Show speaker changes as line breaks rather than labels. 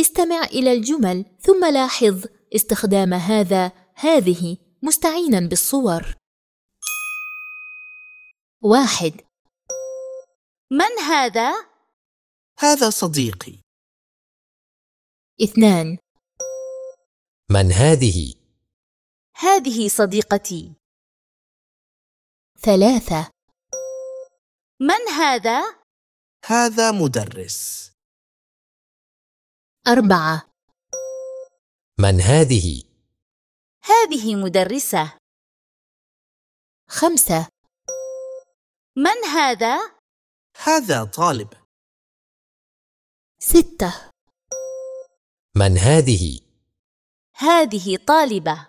استمع إلى الجمل ثم لاحظ استخدام هذا هذه مستعينا بالصور. واحد.
من هذا؟
هذا صديقي.
اثنان.
من هذه؟
هذه صديقتي.
ثلاثة.
من هذا؟
هذا مدرس.
أربعة
من هذه؟
هذه مدرسة
خمسة
من هذا؟
هذا طالب
ستة
من هذه؟
هذه طالبة